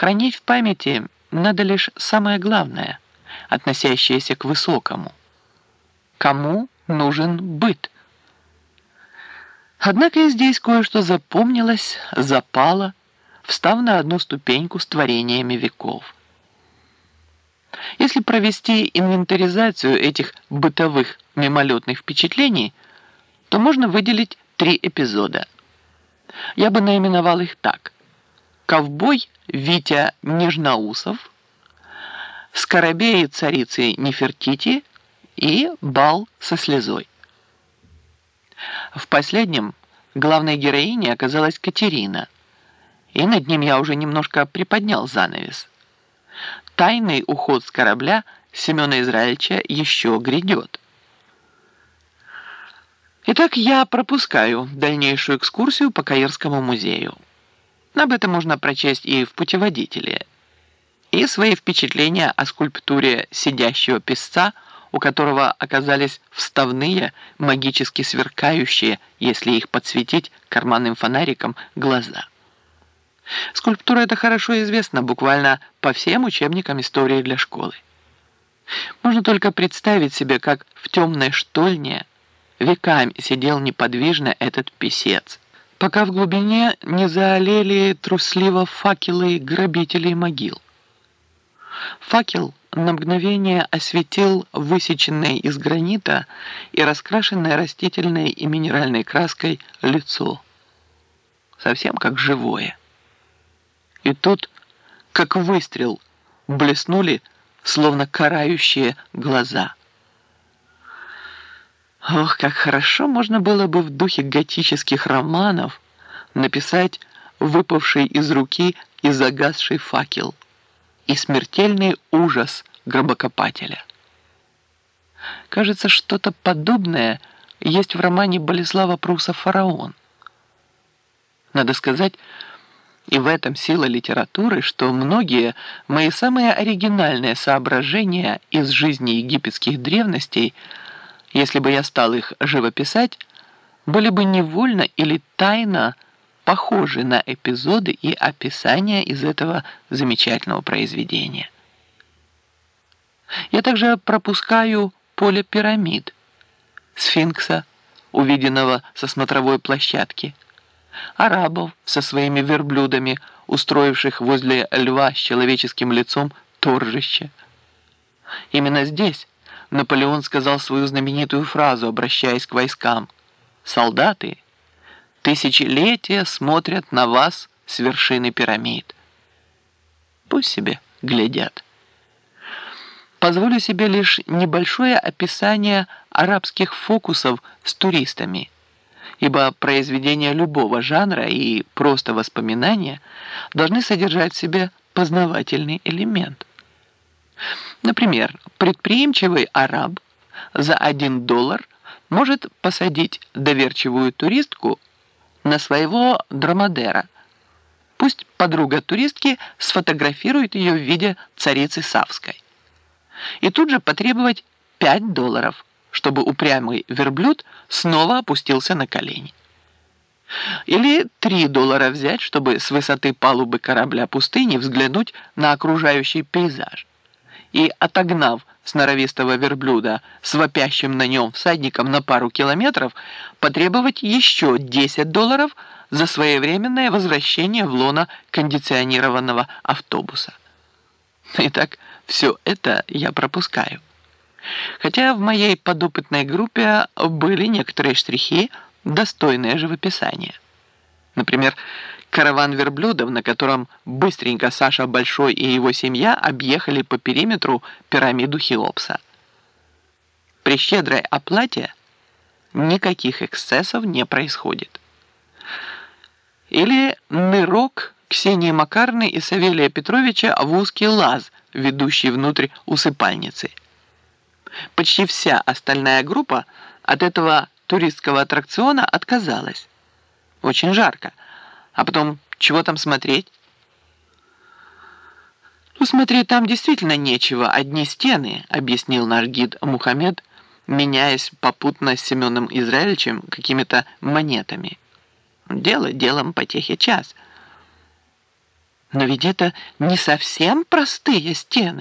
Хранить в памяти надо лишь самое главное, относящееся к высокому. Кому нужен быт? Однако и здесь кое-что запомнилось, запало, встав на одну ступеньку с творениями веков. Если провести инвентаризацию этих бытовых мимолетных впечатлений, то можно выделить три эпизода. Я бы наименовал их так. Ковбой Витя Нежноусов, Скоробей царицы Нефертити и Бал со слезой. В последнем главной героиней оказалась Катерина, и над ним я уже немножко приподнял занавес. Тайный уход с корабля Семена Израильевича еще грядет. Итак, я пропускаю дальнейшую экскурсию по Каирскому музею. Об этом можно прочесть и в путеводителе. И свои впечатления о скульптуре сидящего песца, у которого оказались вставные, магически сверкающие, если их подсветить карманным фонариком, глаза. Скульптура эта хорошо известна буквально по всем учебникам истории для школы. Можно только представить себе, как в темной штольне веками сидел неподвижно этот писец, пока в глубине не заолели трусливо факелы грабителей могил. Факел на мгновение осветил высеченное из гранита и раскрашенное растительной и минеральной краской лицо. Совсем как живое. И тут, как выстрел, блеснули, словно карающие глаза – Ох, как хорошо можно было бы в духе готических романов написать выпавший из руки и загасший факел и смертельный ужас гробокопателя. Кажется, что-то подобное есть в романе Болеслава Пруса «Фараон». Надо сказать, и в этом сила литературы, что многие мои самые оригинальные соображения из жизни египетских древностей – если бы я стал их живописать, были бы невольно или тайно похожи на эпизоды и описания из этого замечательного произведения. Я также пропускаю поле пирамид, сфинкса, увиденного со смотровой площадки, арабов со своими верблюдами, устроивших возле льва с человеческим лицом торжище. Именно здесь Наполеон сказал свою знаменитую фразу, обращаясь к войскам. «Солдаты, тысячелетия смотрят на вас с вершины пирамид. Пусть себе глядят». Позволю себе лишь небольшое описание арабских фокусов с туристами, ибо произведения любого жанра и просто воспоминания должны содержать в себе познавательный элемент. Например, предприимчивый араб за один доллар может посадить доверчивую туристку на своего драмадера. Пусть подруга туристки сфотографирует ее в виде царицы Савской. И тут же потребовать 5 долларов, чтобы упрямый верблюд снова опустился на колени. Или 3 доллара взять, чтобы с высоты палубы корабля пустыни взглянуть на окружающий пейзаж и, отогнав сноровистого верблюда с вопящим на нем всадником на пару километров, потребовать еще 10 долларов за своевременное возвращение в лоно кондиционированного автобуса. Итак, все это я пропускаю. Хотя в моей подопытной группе были некоторые штрихи, достойные живописания. Например, караван верблюдов, на котором быстренько Саша Большой и его семья объехали по периметру пирамиду Хеопса. При щедрой оплате никаких эксцессов не происходит. Или нырок Ксении Макарны и Савелия Петровича в узкий лаз, ведущий внутрь усыпальницы. Почти вся остальная группа от этого туристского аттракциона отказалась. Очень жарко. А потом, чего там смотреть? Ну, смотреть там действительно нечего, одни стены, объяснил наш гид Мухаммед, меняясь попутно с Семеном Израильевичем какими-то монетами. Дело делом потехи час. Но ведь это не совсем простые стены.